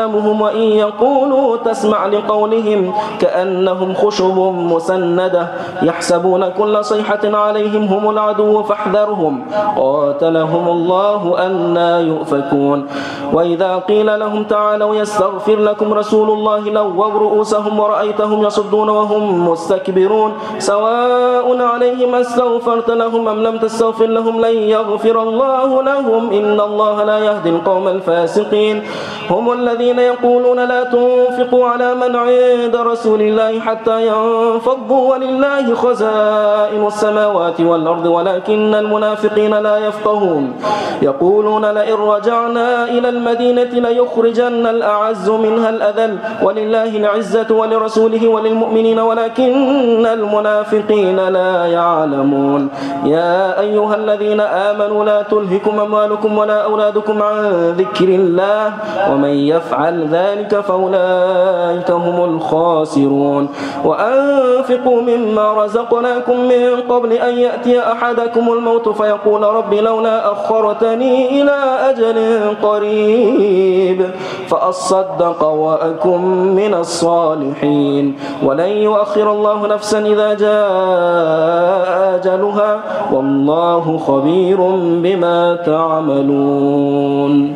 أجسامهم وإن يقولوا تسمع لقولهم كأنهم خشب مسندة يحسبون كل صيحة عليهم هم العدو فاحذرهم. قاتلهم الله أنا يؤفكون. وإذا قيل لهم تعالوا يستغفر لكم رسول الله لووا رؤوسهم ورأيتهم يصدون وهم مستكبرون. سواء عليهم أستغفرت لهم أم لم تستغفر لهم لن يغفر الله لهم. إن الله لا يهدي القوم الفاسقين. هم الذين يقولون لا تنفقوا على من عند رسول الله حتى ينفضوا ولله خزائن السماوات والأرض ولكن المنافقين لا يفقهون. يقولون لئن رجعنا إلى المدينة ليخرجن الأعز منها الأذل. ولله العزة ولرسوله وللمؤمنين ولكن المنافقين لا يعلمون. يا أيها الذين آمنوا لا تلهكم أموالكم ولا أولادكم عن ذكر الله. ومن يفعل ذلك فأولئك هم الخاسرون. وأنفقوا مما رزقناكم من قبل أن يأتي أحدكم الموت فيقول رب لولا أخرتني إلى أجل قريب فأصدق وأكن من الصالحين. ولن يؤخر الله نفسا إذا جاء أجلها. والله خبير بما تعملون.